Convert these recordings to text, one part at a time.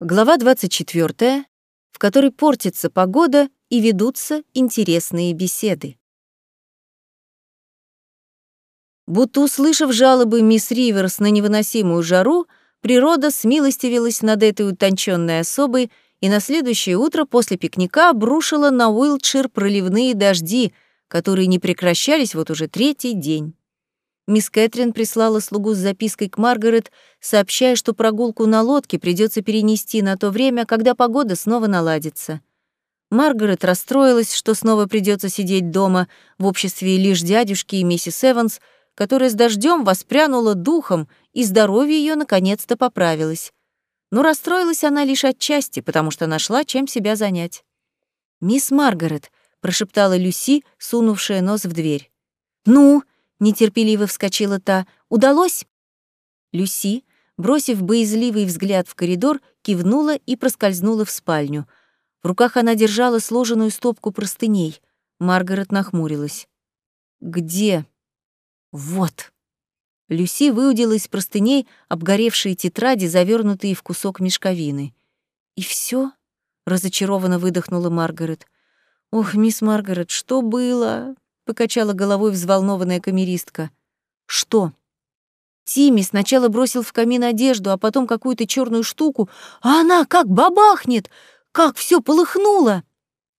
Глава 24, в которой портится погода и ведутся интересные беседы. Будто услышав жалобы мисс Риверс на невыносимую жару, природа смилостивилась над этой утонченной особой и на следующее утро после пикника обрушила на Уилтшир проливные дожди, которые не прекращались вот уже третий день. Мисс Кэтрин прислала слугу с запиской к Маргарет, сообщая, что прогулку на лодке придется перенести на то время, когда погода снова наладится. Маргарет расстроилась, что снова придется сидеть дома в обществе лишь дядюшки и миссис Эванс, которая с дождем воспрянула духом, и здоровье ее наконец-то поправилось. Но расстроилась она лишь отчасти, потому что нашла, чем себя занять. «Мисс Маргарет», — прошептала Люси, сунувшая нос в дверь. «Ну?» Нетерпеливо вскочила та. Удалось? Люси, бросив боязливый взгляд в коридор, кивнула и проскользнула в спальню. В руках она держала сложенную стопку простыней. Маргарет нахмурилась. Где? Вот. Люси выудила из простыней обгоревшие тетради, завернутые в кусок мешковины. И все? разочарованно выдохнула Маргарет. Ох, мисс Маргарет, что было? Покачала головой взволнованная камеристка. Что? Тимми сначала бросил в камин одежду, а потом какую-то черную штуку, а она как бабахнет, как все полыхнуло.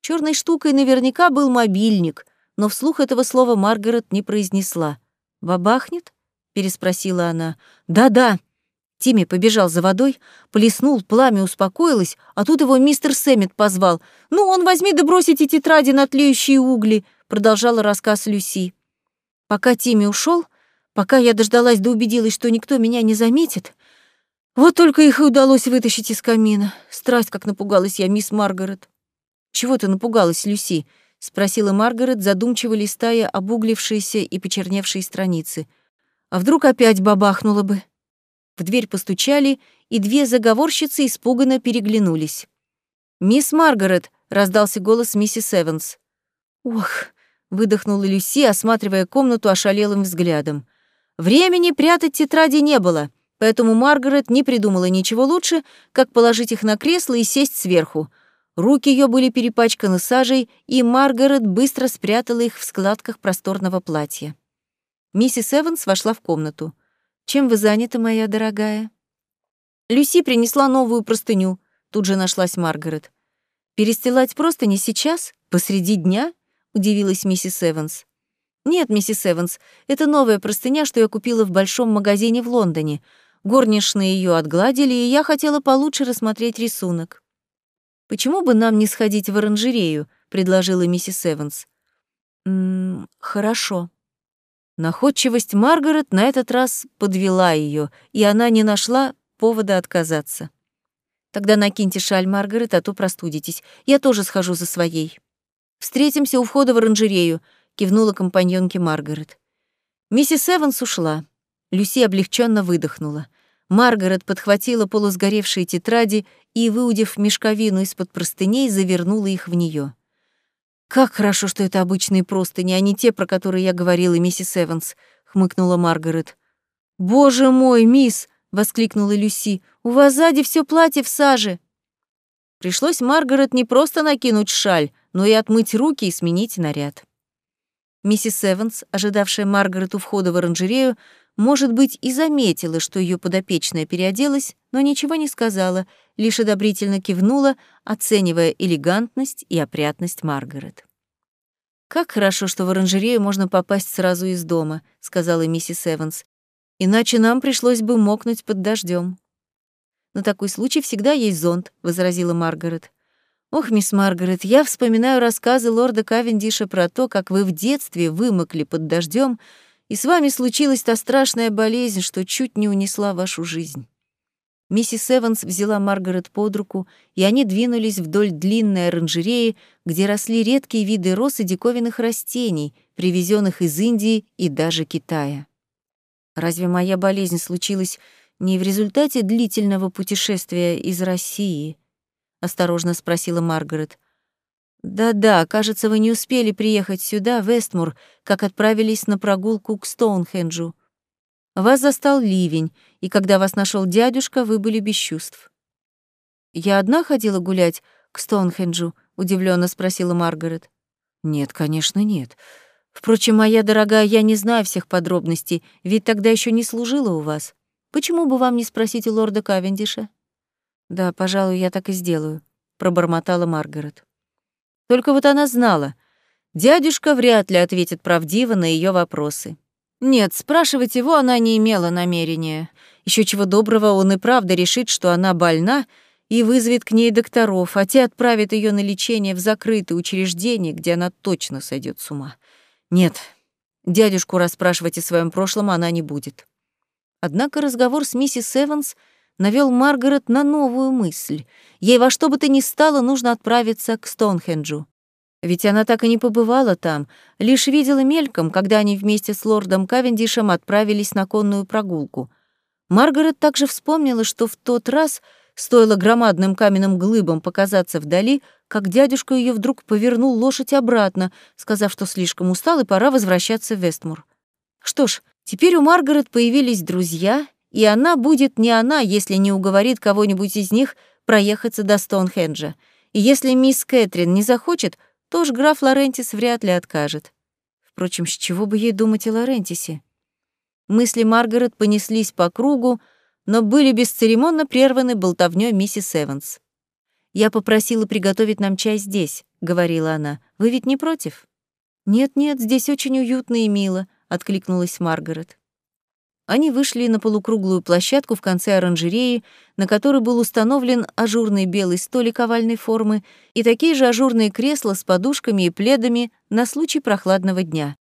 Черной штукой наверняка был мобильник, но вслух этого слова Маргарет не произнесла. «Бабахнет?» — переспросила она. «Да-да». Тимми побежал за водой, плеснул, пламя успокоилось, а тут его мистер Сэммит позвал. «Ну, он возьми да брось эти тетради на тлеющие угли продолжала рассказ Люси. Пока Тимми ушел, пока я дождалась да убедилась, что никто меня не заметит, вот только их и удалось вытащить из камина. Страсть, как напугалась я, мисс Маргарет. «Чего ты напугалась, Люси?» — спросила Маргарет, задумчиво листая обуглившиеся и почерневшие страницы. «А вдруг опять бабахнуло бы?» В дверь постучали, и две заговорщицы испуганно переглянулись. «Мисс Маргарет!» — раздался голос миссис Эванс. «Ох!» Выдохнула Люси, осматривая комнату ошалелым взглядом. Времени прятать тетради не было, поэтому Маргарет не придумала ничего лучше, как положить их на кресло и сесть сверху. Руки ее были перепачканы сажей, и Маргарет быстро спрятала их в складках просторного платья. Миссис Эванс вошла в комнату. «Чем вы заняты, моя дорогая?» Люси принесла новую простыню. Тут же нашлась Маргарет. «Перестилать просто не сейчас, посреди дня?» — удивилась миссис Эванс. «Нет, миссис Эванс, это новая простыня, что я купила в большом магазине в Лондоне. Горничные ее отгладили, и я хотела получше рассмотреть рисунок». «Почему бы нам не сходить в оранжерею?» — предложила миссис Эванс. «Ммм, хорошо». Находчивость Маргарет на этот раз подвела ее, и она не нашла повода отказаться. «Тогда накиньте шаль, Маргарет, а то простудитесь. Я тоже схожу за своей». «Встретимся у входа в оранжерею», — кивнула компаньонке Маргарет. Миссис Эванс ушла. Люси облегченно выдохнула. Маргарет подхватила полусгоревшие тетради и, выудив мешковину из-под простыней, завернула их в нее. «Как хорошо, что это обычные простыни, а не те, про которые я говорила, миссис Эванс», — хмыкнула Маргарет. «Боже мой, мисс!» — воскликнула Люси. «У вас сзади все платье в саже!» Пришлось Маргарет не просто накинуть шаль, но и отмыть руки и сменить наряд. Миссис Эванс, ожидавшая Маргарет у входа в оранжерею, может быть, и заметила, что ее подопечная переоделась, но ничего не сказала, лишь одобрительно кивнула, оценивая элегантность и опрятность Маргарет. «Как хорошо, что в оранжерею можно попасть сразу из дома», — сказала миссис Эванс. «Иначе нам пришлось бы мокнуть под дождем. «На такой случай всегда есть зонт», — возразила Маргарет. «Ох, мисс Маргарет, я вспоминаю рассказы лорда Кавендиша про то, как вы в детстве вымокли под дождем, и с вами случилась та страшная болезнь, что чуть не унесла вашу жизнь». Миссис Эванс взяла Маргарет под руку, и они двинулись вдоль длинной оранжереи, где росли редкие виды роз и диковинных растений, привезенных из Индии и даже Китая. «Разве моя болезнь случилась не в результате длительного путешествия из России?» — осторожно спросила Маргарет. «Да-да, кажется, вы не успели приехать сюда, в Эстмур, как отправились на прогулку к Стоунхенджу. Вас застал ливень, и когда вас нашел дядюшка, вы были без чувств». Я одна ходила гулять к Стоунхенджу?» — удивленно спросила Маргарет. «Нет, конечно, нет. Впрочем, моя дорогая, я не знаю всех подробностей, ведь тогда еще не служила у вас. Почему бы вам не спросить у лорда Кавендиша?» «Да, пожалуй, я так и сделаю», — пробормотала Маргарет. Только вот она знала, дядюшка вряд ли ответит правдиво на ее вопросы. Нет, спрашивать его она не имела намерения. Еще чего доброго, он и правда решит, что она больна, и вызовет к ней докторов, а те отправят ее на лечение в закрытое учреждение, где она точно сойдет с ума. Нет, дядюшку расспрашивать о своем прошлом она не будет. Однако разговор с миссис Эванс навел Маргарет на новую мысль. Ей во что бы то ни стало нужно отправиться к Стоунхенджу. Ведь она так и не побывала там, лишь видела мельком, когда они вместе с лордом Кавендишем отправились на конную прогулку. Маргарет также вспомнила, что в тот раз стоило громадным каменным глыбам показаться вдали, как дядюшка ее вдруг повернул лошадь обратно, сказав, что слишком устал и пора возвращаться в Вестмур. Что ж, теперь у Маргарет появились друзья, и она будет не она, если не уговорит кого-нибудь из них проехаться до Стоунхенджа. И если мисс Кэтрин не захочет, то уж граф Лорентис вряд ли откажет. Впрочем, с чего бы ей думать о Лорентисе? Мысли Маргарет понеслись по кругу, но были бесцеремонно прерваны болтовнёй миссис Эванс. «Я попросила приготовить нам чай здесь», — говорила она. «Вы ведь не против?» «Нет-нет, здесь очень уютно и мило», — откликнулась Маргарет. Они вышли на полукруглую площадку в конце оранжереи, на которой был установлен ажурный белый столик овальной формы и такие же ажурные кресла с подушками и пледами на случай прохладного дня.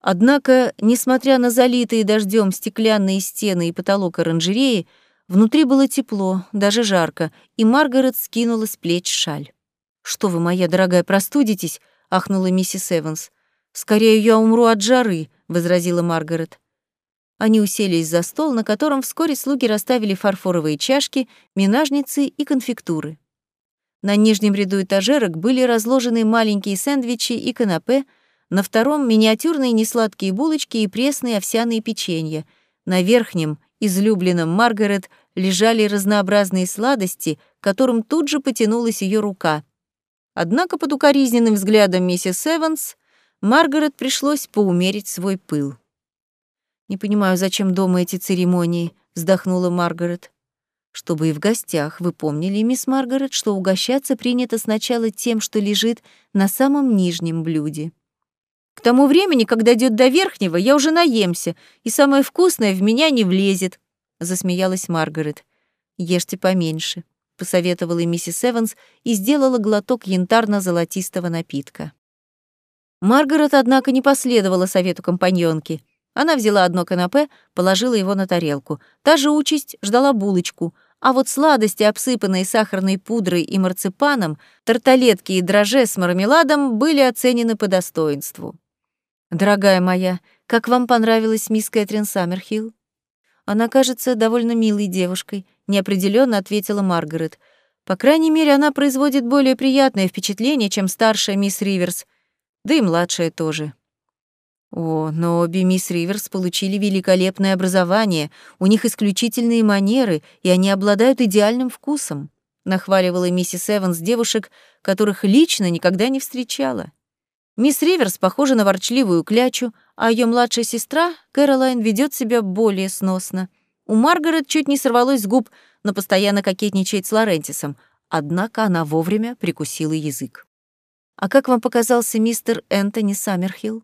Однако, несмотря на залитые дождем стеклянные стены и потолок оранжереи, внутри было тепло, даже жарко, и Маргарет скинула с плеч шаль. «Что вы, моя дорогая, простудитесь?» — ахнула миссис Эванс. «Скорее я умру от жары», — возразила Маргарет. Они уселись за стол, на котором вскоре слуги расставили фарфоровые чашки, минажницы и конфектуры. На нижнем ряду этажерок были разложены маленькие сэндвичи и канапе, на втором — миниатюрные несладкие булочки и пресные овсяные печенья. На верхнем, излюбленном Маргарет, лежали разнообразные сладости, которым тут же потянулась ее рука. Однако под укоризненным взглядом миссис Эванс Маргарет пришлось поумерить свой пыл. «Не понимаю, зачем дома эти церемонии», — вздохнула Маргарет. «Чтобы и в гостях вы помнили, мисс Маргарет, что угощаться принято сначала тем, что лежит на самом нижнем блюде. К тому времени, когда идет до верхнего, я уже наемся, и самое вкусное в меня не влезет», — засмеялась Маргарет. «Ешьте поменьше», — посоветовала миссис Эванс и сделала глоток янтарно-золотистого напитка. Маргарет, однако, не последовала совету компаньонки — она взяла одно канапе, положила его на тарелку. Та же участь ждала булочку, а вот сладости, обсыпанные сахарной пудрой и марципаном, тарталетки и драже с мармеладом были оценены по достоинству. «Дорогая моя, как вам понравилась мисс Кэтрин Саммерхилл?» «Она кажется довольно милой девушкой», — неопределенно ответила Маргарет. «По крайней мере, она производит более приятное впечатление, чем старшая мисс Риверс, да и младшая тоже». О, но обе мисс Риверс получили великолепное образование, у них исключительные манеры, и они обладают идеальным вкусом, нахваливала миссис Эванс девушек, которых лично никогда не встречала. Мисс Риверс похожа на ворчливую клячу, а ее младшая сестра, Кэролайн, ведет себя более сносно. У Маргарет чуть не сорвалось с губ, но постоянно кокетничает с Лорентисом, однако она вовремя прикусила язык. «А как вам показался мистер Энтони Саммерхилл?»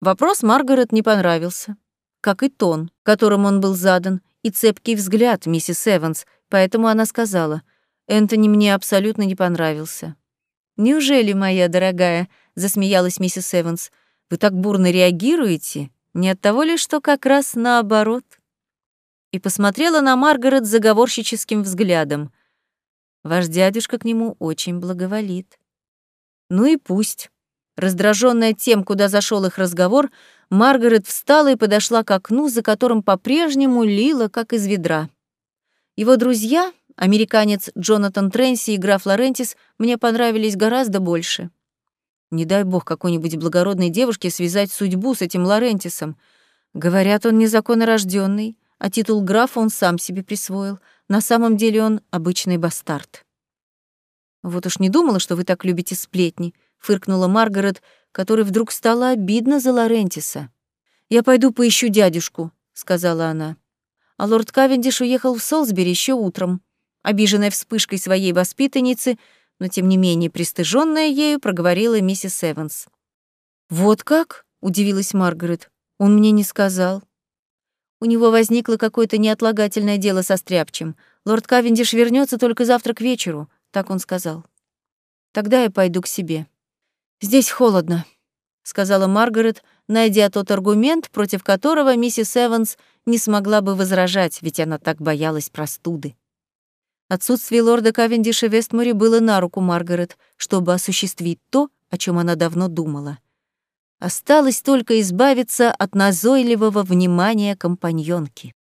Вопрос Маргарет не понравился, как и тон, которым он был задан, и цепкий взгляд миссис Эванс, поэтому она сказала, «Энтони мне абсолютно не понравился». «Неужели, моя дорогая?» — засмеялась миссис Эванс. «Вы так бурно реагируете? Не от того ли, что как раз наоборот?» И посмотрела на Маргарет заговорщическим взглядом. «Ваш дядюшка к нему очень благоволит». «Ну и пусть». Раздраженная тем, куда зашел их разговор, Маргарет встала и подошла к окну, за которым по-прежнему лила, как из ведра. Его друзья, американец Джонатан Тренси и граф Лорентис, мне понравились гораздо больше. Не дай бог какой-нибудь благородной девушке связать судьбу с этим Лорентисом. Говорят, он незаконно рожденный, а титул графа он сам себе присвоил. На самом деле он обычный бастард. «Вот уж не думала, что вы так любите сплетни», — фыркнула Маргарет, которой вдруг стало обидно за Лорентиса. «Я пойду поищу дядюшку», — сказала она. А лорд Кавендиш уехал в Солсбери еще утром. Обиженная вспышкой своей воспитанницы, но тем не менее пристыженная ею, проговорила миссис Эванс. «Вот как?» — удивилась Маргарет. «Он мне не сказал». У него возникло какое-то неотлагательное дело со стряпчем. Лорд Кавендиш вернется только завтра к вечеру, так он сказал. Тогда я пойду к себе. Здесь холодно, сказала Маргарет, найдя тот аргумент, против которого миссис Эванс не смогла бы возражать, ведь она так боялась простуды. Отсутствие лорда Кавендиша в Вестморе было на руку Маргарет, чтобы осуществить то, о чем она давно думала — Осталось только избавиться от назойливого внимания компаньонки.